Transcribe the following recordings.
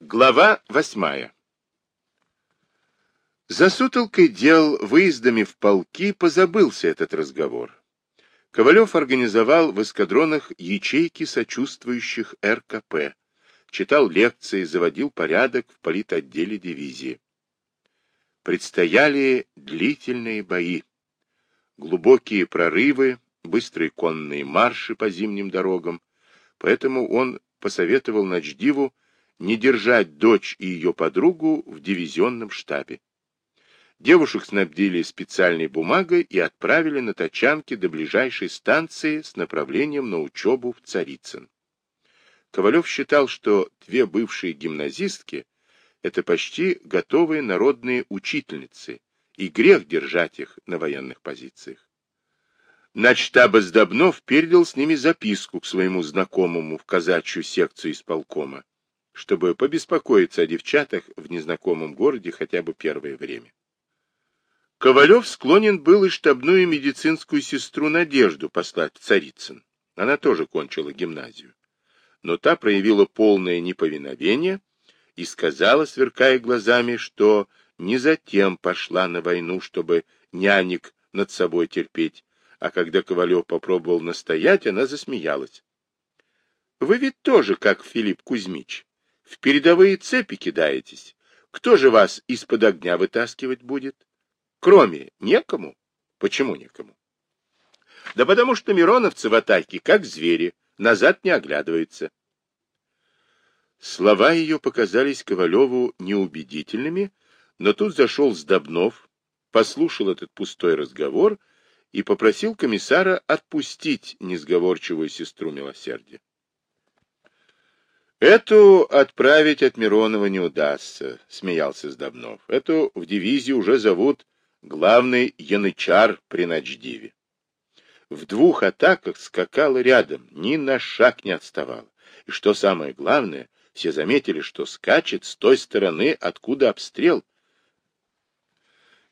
Глава восьмая За сутолкой дел выездами в полки позабылся этот разговор. Ковалев организовал в эскадронах ячейки сочувствующих РКП, читал лекции, заводил порядок в политотделе дивизии. Предстояли длительные бои, глубокие прорывы, быстрые конные марши по зимним дорогам, поэтому он посоветовал Ночдиву не держать дочь и ее подругу в дивизионном штабе. Девушек снабдили специальной бумагой и отправили на тачанке до ближайшей станции с направлением на учебу в Царицын. Ковалев считал, что две бывшие гимназистки — это почти готовые народные учительницы, и грех держать их на военных позициях. Начтаба Сдобнов передал с ними записку к своему знакомому в казачью секцию исполкома, чтобы побеспокоиться о девчатах в незнакомом городе хотя бы первое время. Ковалев склонен был и штабную медицинскую сестру Надежду послать в Царицын. Она тоже кончила гимназию. Но та проявила полное неповиновение и сказала, сверкая глазами, что не затем пошла на войну, чтобы нянек над собой терпеть, а когда Ковалев попробовал настоять, она засмеялась. — Вы ведь тоже, как Филипп Кузьмич, в передовые цепи кидаетесь. Кто же вас из-под огня вытаскивать будет? Кроме некому. Почему некому? Да потому что мироновцы в атаке, как звери, назад не оглядываются. Слова ее показались Ковалеву неубедительными, но тут зашел Сдобнов, послушал этот пустой разговор и попросил комиссара отпустить несговорчивую сестру милосердия. «Эту отправить от Миронова не удастся», — смеялся Сдобнов. «Эту в дивизии уже зовут главный янычар при Ночдиве. В двух атаках скакала рядом, ни на шаг не отставала. И что самое главное, все заметили, что скачет с той стороны, откуда обстрел.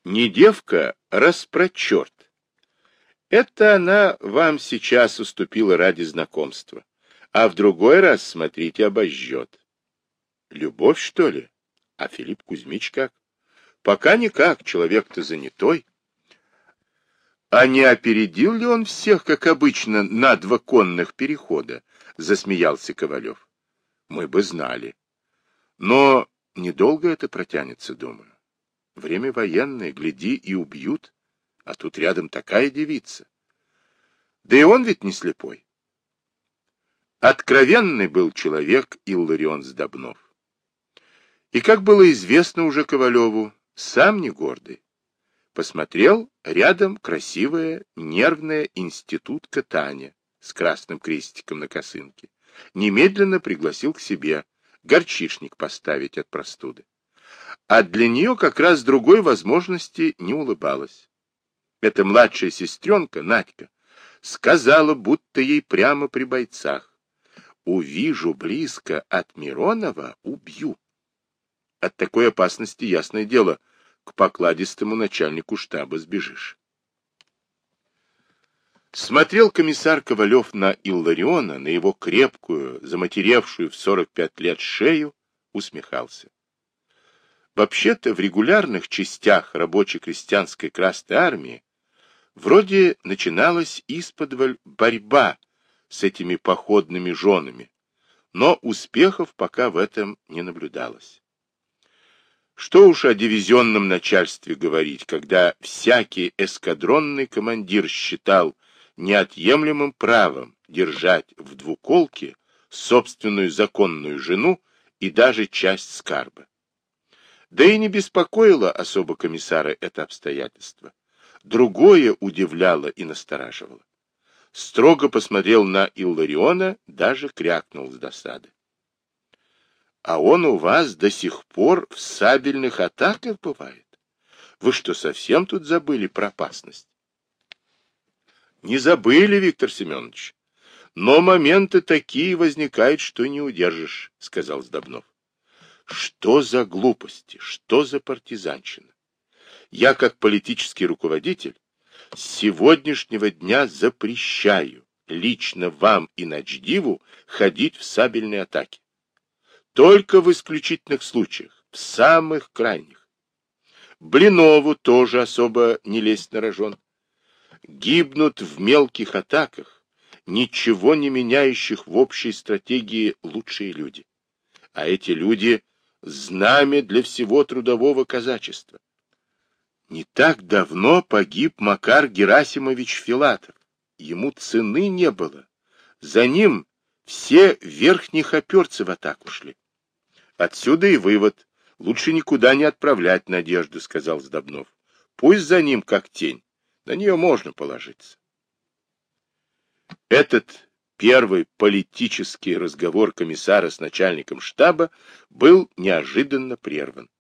Не девка, распрочерт. Это она вам сейчас уступила ради знакомства. А в другой раз, смотрите, обожжет. Любовь, что ли? А Филипп Кузьмич как? Пока никак, человек-то занятой. А не опередил ли он всех, как обычно, на два конных перехода? Засмеялся Ковалев. Мы бы знали. Но недолго это протянется, думаю. Время военное, гляди, и убьют. А тут рядом такая девица. Да и он ведь не слепой. Откровенный был человек Илларион Сдобнов. И, как было известно уже Ковалеву, сам не гордый. Посмотрел, рядом красивая, нервная институтка Таня с красным крестиком на косынке. Немедленно пригласил к себе горчишник поставить от простуды. А для нее как раз другой возможности не улыбалась. Эта младшая сестренка, Надька, сказала, будто ей прямо при бойцах. «Увижу близко от Миронова, убью». От такой опасности, ясное дело, к покладистому начальнику штаба сбежишь. Смотрел комиссар Ковалев на Иллариона, на его крепкую, заматеревшую в 45 лет шею, усмехался. Вообще-то в регулярных частях рабоче-крестьянской Красной Армии вроде начиналась исподволь борьба с этими походными женами, но успехов пока в этом не наблюдалось. Что уж о дивизионном начальстве говорить, когда всякий эскадронный командир считал неотъемлемым правом держать в двуколке собственную законную жену и даже часть скарба. Да и не беспокоило особо комиссара это обстоятельство. Другое удивляло и настораживало. Строго посмотрел на Иллариона, даже крякнул с досады. А он у вас до сих пор в сабельных атаках бывает? Вы что, совсем тут забыли про опасность? Не забыли, Виктор Семенович. Но моменты такие возникают, что не удержишь, сказал Сдобнов. Что за глупости, что за партизанщина? Я, как политический руководитель, с сегодняшнего дня запрещаю лично вам и Ночдиву ходить в сабельные атаки. Только в исключительных случаях, в самых крайних. Блинову тоже особо не лезть на рожон. Гибнут в мелких атаках, ничего не меняющих в общей стратегии лучшие люди. А эти люди — знамя для всего трудового казачества. Не так давно погиб Макар Герасимович Филатов. Ему цены не было. За ним все верхних оперцы в атаку шли. Отсюда и вывод. Лучше никуда не отправлять надежду, сказал Сдобнов. Пусть за ним как тень. На нее можно положиться. Этот первый политический разговор комиссара с начальником штаба был неожиданно прерван.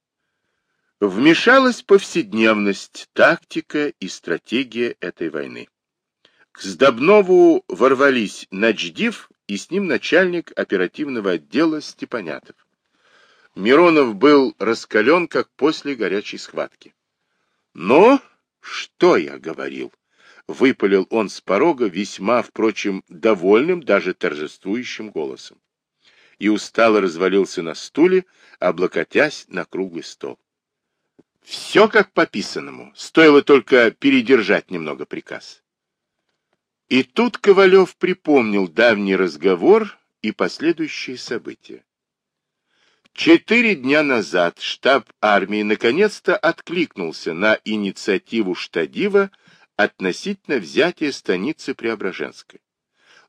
Вмешалась повседневность, тактика и стратегия этой войны. К Сдобнову ворвались Начдив и с ним начальник оперативного отдела Степанятов. Миронов был раскален, как после горячей схватки. Но что я говорил? Выпалил он с порога весьма, впрочем, довольным, даже торжествующим голосом. И устало развалился на стуле, облокотясь на круглый стол. Все как по писанному, стоило только передержать немного приказ. И тут Ковалев припомнил давний разговор и последующие события. Четыре дня назад штаб армии наконец-то откликнулся на инициативу штадива относительно взятия станицы Преображенской.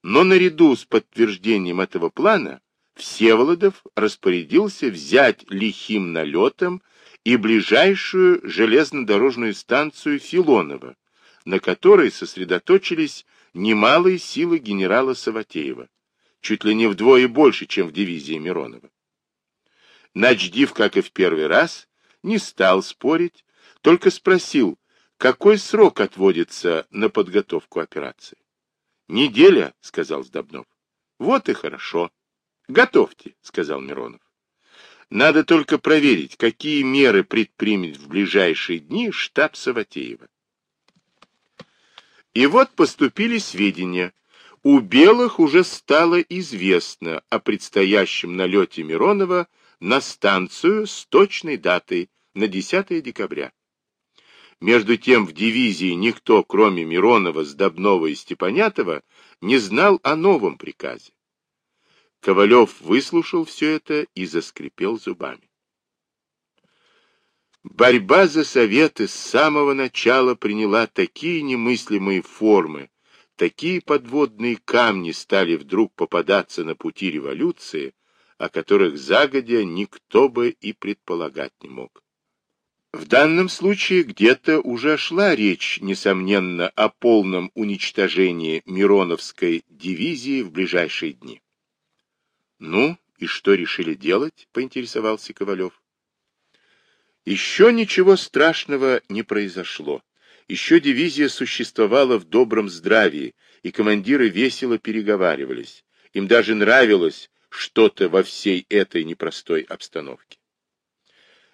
Но наряду с подтверждением этого плана Всеволодов распорядился взять лихим налетом и ближайшую железнодорожную станцию Филонова, на которой сосредоточились немалые силы генерала Саватеева, чуть ли не вдвое больше, чем в дивизии Миронова. Начдив, как и в первый раз, не стал спорить, только спросил, какой срок отводится на подготовку операции. «Неделя», — сказал Сдобнов. «Вот и хорошо. Готовьте», — сказал Миронов. «Надо только проверить, какие меры предпримет в ближайшие дни штаб Саватеева». И вот поступили сведения. У белых уже стало известно о предстоящем налете Миронова на станцию с точной датой на 10 декабря. Между тем в дивизии никто, кроме Миронова, Сдобнова и Степанятова, не знал о новом приказе. Ковалев выслушал все это и заскрипел зубами. Борьба за советы с самого начала приняла такие немыслимые формы, такие подводные камни стали вдруг попадаться на пути революции, о которых загодя никто бы и предполагать не мог. В данном случае где-то уже шла речь, несомненно, о полном уничтожении Мироновской дивизии в ближайшие дни. «Ну, и что решили делать?» — поинтересовался Ковалев. Еще ничего страшного не произошло. Еще дивизия существовала в добром здравии, и командиры весело переговаривались. Им даже нравилось что-то во всей этой непростой обстановке.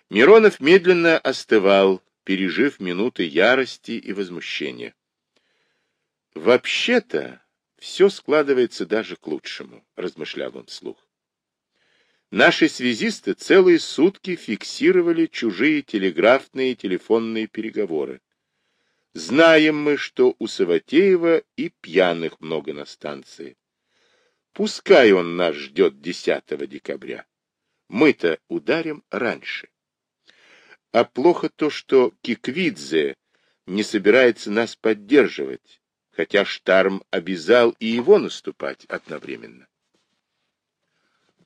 Миронов медленно остывал, пережив минуты ярости и возмущения. «Вообще-то все складывается даже к лучшему», — размышлял он вслух. Наши связисты целые сутки фиксировали чужие телеграфные и телефонные переговоры. Знаем мы, что у Саватеева и пьяных много на станции. Пускай он нас ждет 10 декабря. Мы-то ударим раньше. А плохо то, что Киквидзе не собирается нас поддерживать, хотя Штарм обязал и его наступать одновременно.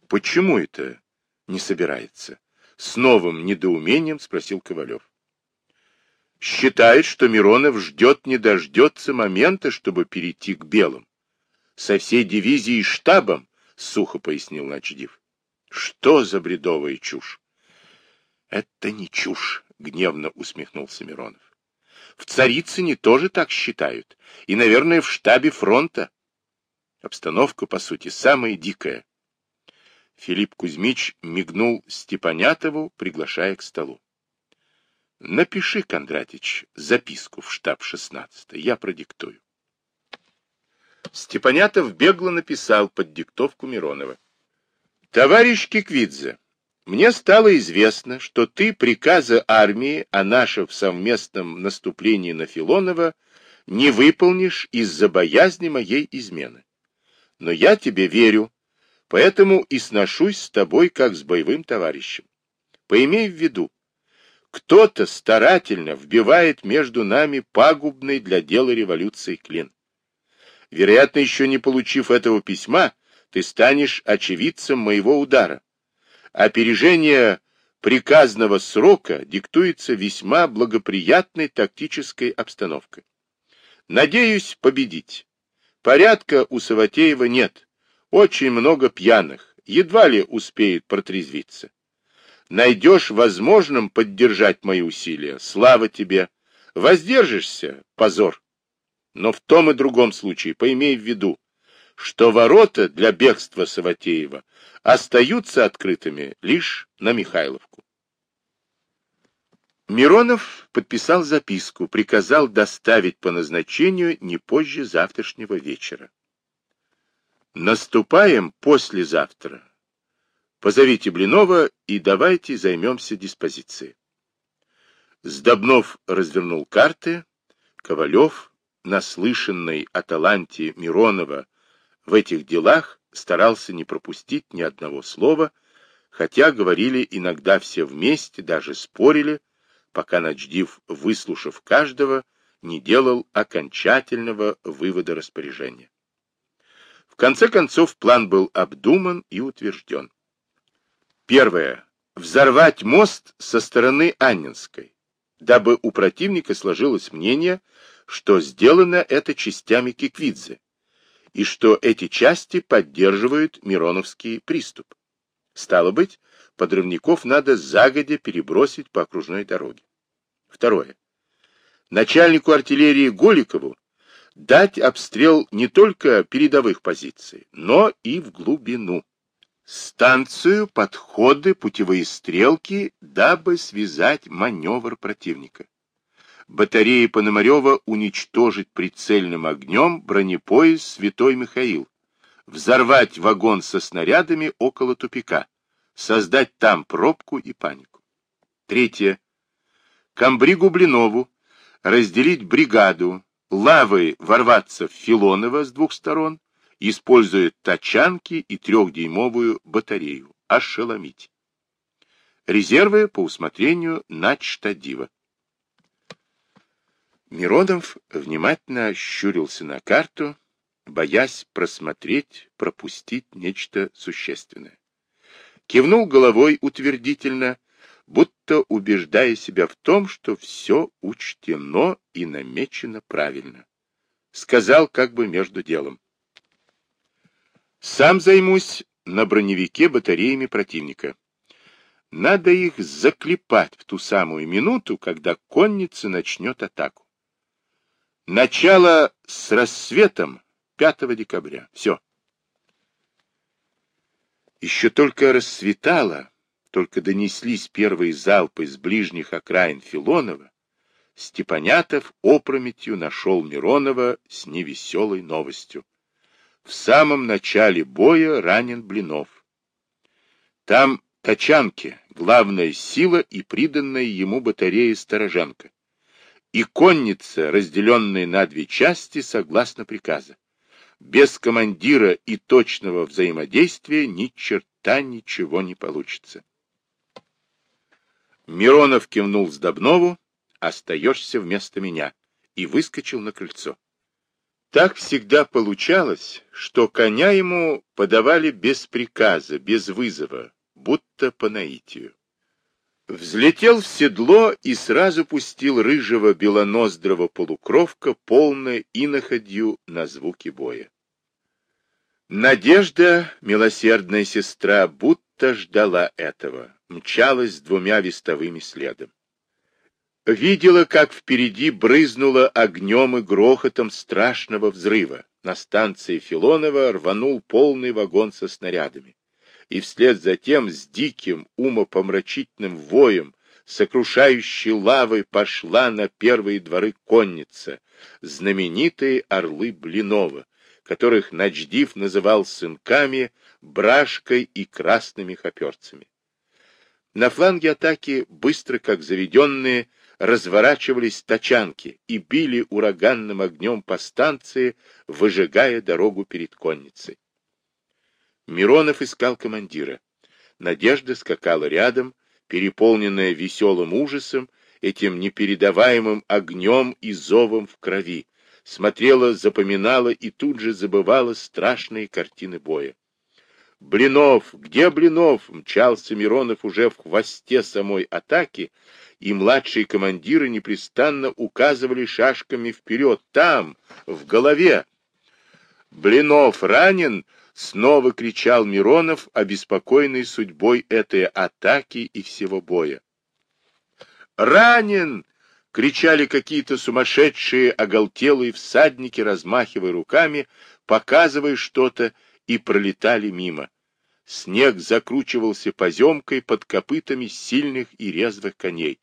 Почему это не собирается? С новым недоумением спросил Ковалев. Считает, что Миронов ждет не дождется момента, чтобы перейти к белым. Со всей дивизией штабом, сухо пояснил Начдив. Что за бредовая чушь? Это не чушь, гневно усмехнулся Миронов. В Царицыне тоже так считают, и, наверное, в штабе фронта. Обстановка, по сути, самая дикая. Филипп Кузьмич мигнул Степанятову, приглашая к столу. Напиши, Кондратич, записку в штаб 16 я продиктую. Степанятов бегло написал под диктовку Миронова. Товарищ Киквидзе, мне стало известно, что ты приказа армии о нашем совместном наступлении на Филонова не выполнишь из-за боязни моей измены. Но я тебе верю, поэтому и сношусь с тобой как с боевым товарищем. Поимей в виду, кто-то старательно вбивает между нами пагубный для дела революции клин. Вероятно, еще не получив этого письма, ты станешь очевидцем моего удара. Опережение приказного срока диктуется весьма благоприятной тактической обстановкой. Надеюсь победить. Порядка у Саватеева нет. Очень много пьяных. Едва ли успеет протрезвиться. Найдешь возможным поддержать мои усилия. Слава тебе. Воздержишься — позор. Но в том и другом случае поимей в виду, что ворота для бегства Саватеева остаются открытыми лишь на Михайловку. Миронов подписал записку, приказал доставить по назначению не позже завтрашнего вечера. Наступаем послезавтра. Позовите Блинова и давайте займемся диспозицией. Сдобнов развернул карты. Ковалев, наслышанный о таланте Миронова в этих делах старался не пропустить ни одного слова, хотя говорили иногда все вместе, даже спорили, пока Ночдив, выслушав каждого, не делал окончательного вывода распоряжения. В конце концов, план был обдуман и утвержден. Первое. Взорвать мост со стороны Аннинской, дабы у противника сложилось мнение, что сделано это частями Киквидзе, и что эти части поддерживают Мироновский приступ. Стало быть, подрывников надо загодя перебросить по окружной дороге. Второе. Начальнику артиллерии Голикову дать обстрел не только передовых позиций, но и в глубину. Станцию, подходы, путевые стрелки, дабы связать маневр противника батареи Пономарева уничтожить прицельным огнем бронепоезд «Святой Михаил», взорвать вагон со снарядами около тупика, создать там пробку и панику. Третье. Камбригу Блинову разделить бригаду, лавой ворваться в Филоново с двух сторон, используя тачанки и трехдюймовую батарею, ошеломить. Резервы по усмотрению начштадива. Миронов внимательно щурился на карту, боясь просмотреть, пропустить нечто существенное. Кивнул головой утвердительно, будто убеждая себя в том, что все учтено и намечено правильно. Сказал как бы между делом. Сам займусь на броневике батареями противника. Надо их заклепать в ту самую минуту, когда конница начнет атаку. Начало с рассветом 5 декабря. Все. Еще только рассветало, только донеслись первые залпы с ближних окраин Филонова, Степанятов опрометью нашел Миронова с невеселой новостью. В самом начале боя ранен Блинов. Там тачанки, главная сила и приданная ему батарея Сторожанка и конница, разделенная на две части, согласно приказа. Без командира и точного взаимодействия ни черта ничего не получится. Миронов кивнул Сдобнову, остаешься вместо меня, и выскочил на крыльцо. Так всегда получалось, что коня ему подавали без приказа, без вызова, будто по наитию. Взлетел в седло и сразу пустил рыжего белоноздрого полукровка полной иноходью на звуки боя. Надежда, милосердная сестра, будто ждала этого, мчалась с двумя вестовыми следом. Видела, как впереди брызнуло огнем и грохотом страшного взрыва. На станции Филонова рванул полный вагон со снарядами и вслед за тем с диким умопомрачительным воем, сокрушающей лавой пошла на первые дворы конница, знаменитые орлы Блинова, которых Начдив называл сынками, брашкой и красными хоперцами. На фланге атаки, быстро как заведенные, разворачивались тачанки и били ураганным огнем по станции, выжигая дорогу перед конницей. Миронов искал командира. Надежда скакала рядом, переполненная веселым ужасом, этим непередаваемым огнем и зовом в крови, смотрела, запоминала и тут же забывала страшные картины боя. Блинов, где Блинов? Мчался Миронов уже в хвосте самой атаки, и младшие командиры непрестанно указывали шашками вперед, там, в голове. Блинов ранен, снова кричал Миронов, обеспокоенный судьбой этой атаки и всего боя. «Ранен!» — кричали какие-то сумасшедшие, оголтелые всадники, размахивая руками, показывая что-то, и пролетали мимо. Снег закручивался поземкой под копытами сильных и резвых коней.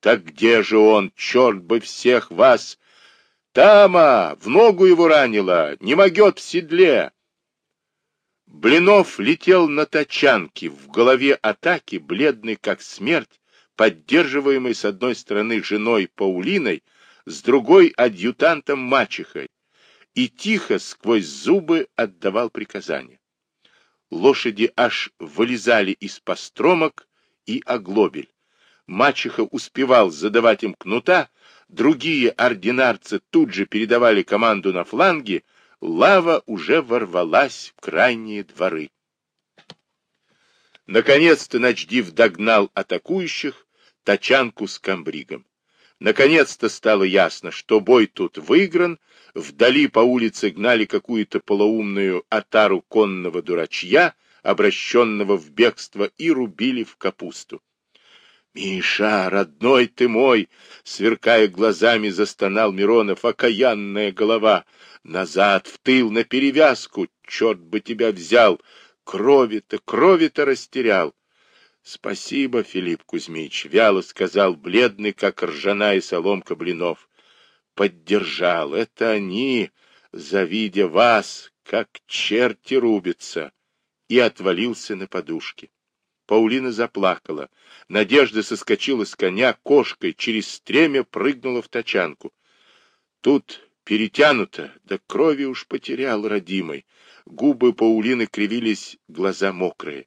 «Так где же он, черт бы всех вас!» «Тама! В ногу его ранило! Не могет в седле!» Блинов летел на тачанке, в голове атаки, бледный как смерть, поддерживаемый с одной стороны женой Паулиной, с другой адъютантом мачехой, и тихо сквозь зубы отдавал приказания. Лошади аж вылезали из постромок и оглобель. Мачеха успевал задавать им кнута, другие ординарцы тут же передавали команду на фланге, лава уже ворвалась в крайние дворы. Наконец-то Ночдив догнал атакующих, тачанку с камбригом. Наконец-то стало ясно, что бой тут выигран, вдали по улице гнали какую-то полоумную отару конного дурачья, обращенного в бегство, и рубили в капусту. «Миша, родной ты мой!» — сверкая глазами, застонал Миронов, окаянная голова. «Назад, в тыл, на перевязку! Черт бы тебя взял! Крови-то, крови-то растерял!» «Спасибо, Филипп Кузьмич», — вяло сказал бледный, как ржаная соломка блинов. «Поддержал. Это они, завидя вас, как черти рубятся!» И отвалился на подушке. Паулина заплакала. Надежда соскочила с коня кошкой, через стремя прыгнула в тачанку. Тут перетянуто, да крови уж потерял родимый. Губы Паулины кривились, глаза мокрые.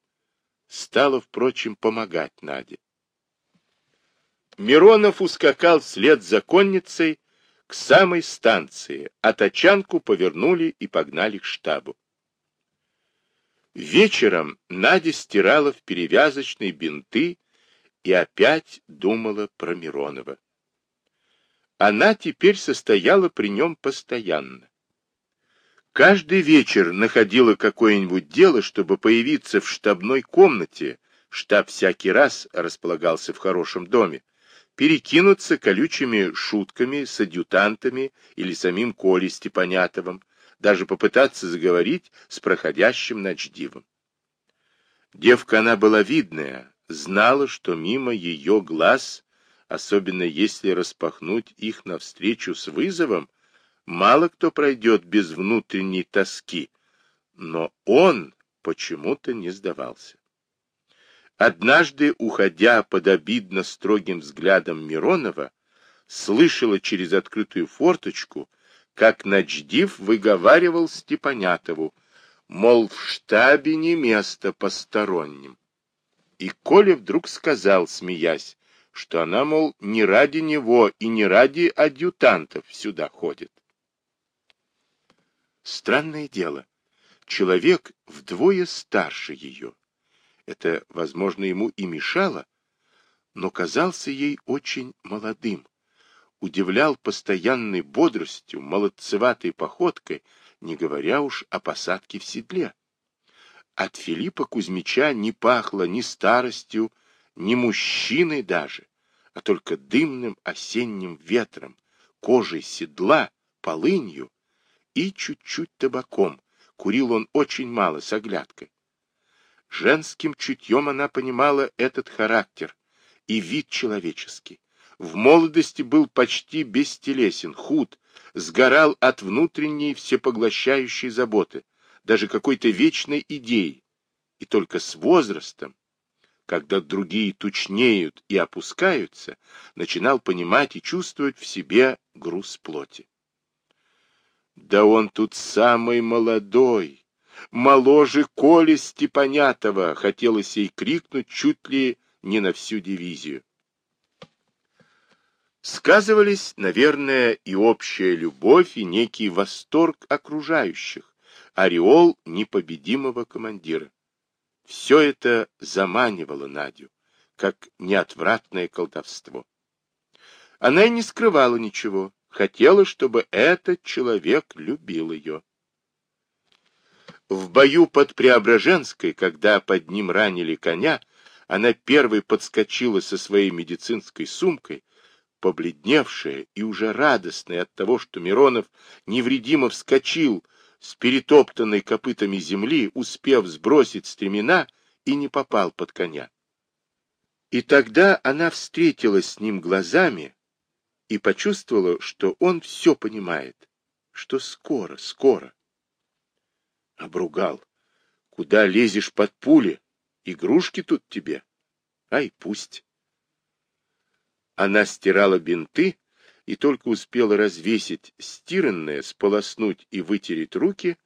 Стала, впрочем, помогать Наде. Миронов ускакал вслед за конницей к самой станции, а тачанку повернули и погнали к штабу. Вечером Надя стирала в перевязочной бинты и опять думала про Миронова. Она теперь состояла при нем постоянно. Каждый вечер находила какое-нибудь дело, чтобы появиться в штабной комнате, штаб всякий раз располагался в хорошем доме, перекинуться колючими шутками с адъютантами или самим Колей Степанятовым, даже попытаться заговорить с проходящим ночдивом. Девка она была видная, знала, что мимо ее глаз, особенно если распахнуть их навстречу с вызовом, мало кто пройдет без внутренней тоски, но он почему-то не сдавался. Однажды, уходя под обидно строгим взглядом Миронова, слышала через открытую форточку, как Начдив выговаривал Степанятову, мол, в штабе не место посторонним. И Коля вдруг сказал, смеясь, что она, мол, не ради него и не ради адъютантов сюда ходит. Странное дело, человек вдвое старше ее. Это, возможно, ему и мешало, но казался ей очень молодым удивлял постоянной бодростью, молодцеватой походкой, не говоря уж о посадке в седле. От Филиппа Кузьмича не пахло ни старостью, ни мужчиной даже, а только дымным осенним ветром, кожей седла, полынью и чуть-чуть табаком. Курил он очень мало, с оглядкой. Женским чутьем она понимала этот характер и вид человеческий в молодости был почти бестелесен, худ, сгорал от внутренней всепоглощающей заботы, даже какой-то вечной идеи. И только с возрастом, когда другие тучнеют и опускаются, начинал понимать и чувствовать в себе груз плоти. Да он тут самый молодой, моложе Коли Степанятова, хотелось ей крикнуть чуть ли не на всю дивизию. Сказывались, наверное, и общая любовь, и некий восторг окружающих, ореол непобедимого командира. Все это заманивало Надю, как неотвратное колдовство. Она и не скрывала ничего, хотела, чтобы этот человек любил ее. В бою под Преображенской, когда под ним ранили коня, она первой подскочила со своей медицинской сумкой, побледневшая и уже радостная от того, что Миронов невредимо вскочил с перетоптанной копытами земли, успев сбросить стремена и не попал под коня. И тогда она встретилась с ним глазами и почувствовала, что он все понимает, что скоро, скоро. Обругал. Куда лезешь под пули? Игрушки тут тебе. Ай, пусть. Она стирала бинты и только успела развесить стиранное, сполоснуть и вытереть руки,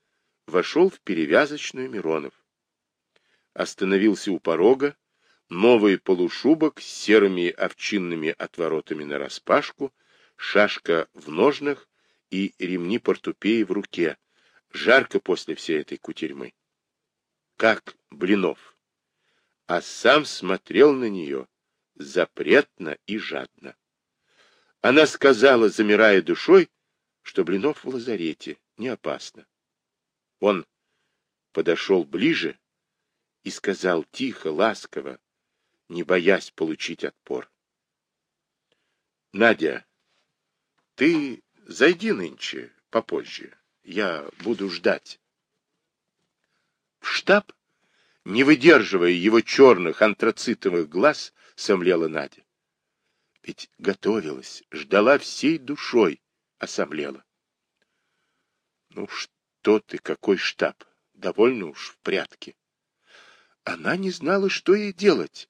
вошел в перевязочную Миронов. Остановился у порога, новый полушубок с серыми овчинными отворотами нараспашку, шашка в ножнах и ремни портупеи в руке. Жарко после всей этой кутерьмы. Как Блинов. А сам смотрел на нее, запретно и жадно. Она сказала, замирая душой, что Блинов в лазарете, не опасно. Он подошел ближе и сказал тихо, ласково, не боясь получить отпор. — Надя, ты зайди нынче попозже. Я буду ждать. В штаб, не выдерживая его черных антрацитовых глаз, сомлела Надя. Ведь готовилась, ждала всей душой, а сомлела. Ну что ты, какой штаб? Довольно уж в прятки. Она не знала, что ей делать,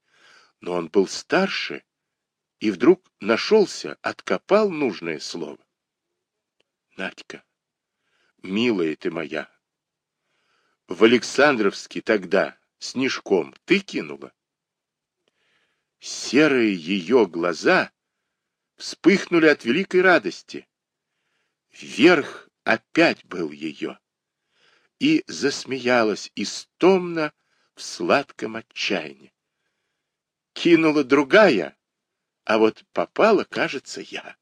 но он был старше, и вдруг нашелся, откопал нужное слово. Надька, милая ты моя, в Александровске тогда снежком ты кинула? Серые ее глаза вспыхнули от великой радости. Вверх опять был ее. И засмеялась истомно в сладком отчаянии. Кинула другая, а вот попала, кажется, я.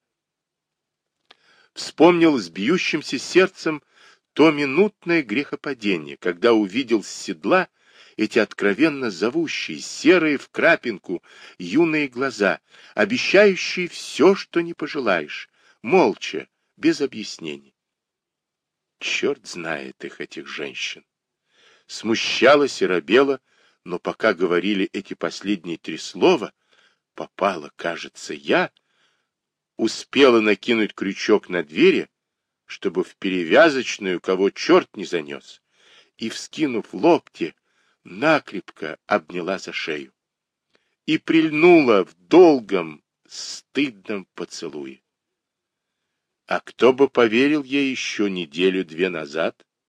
Вспомнил с бьющимся сердцем то минутное грехопадение, когда увидел с седла эти откровенно зовущие, серые в крапинку, юные глаза, обещающие все, что не пожелаешь, молча, без объяснений. Черт знает их, этих женщин. Смущалась и робела, но пока говорили эти последние три слова, попала, кажется, я, успела накинуть крючок на двери, чтобы в перевязочную кого черт не занес, и, вскинув локти, накрепко обняла за шею и прильнула в долгом, стыдном поцелуе. А кто бы поверил ей еще неделю-две назад,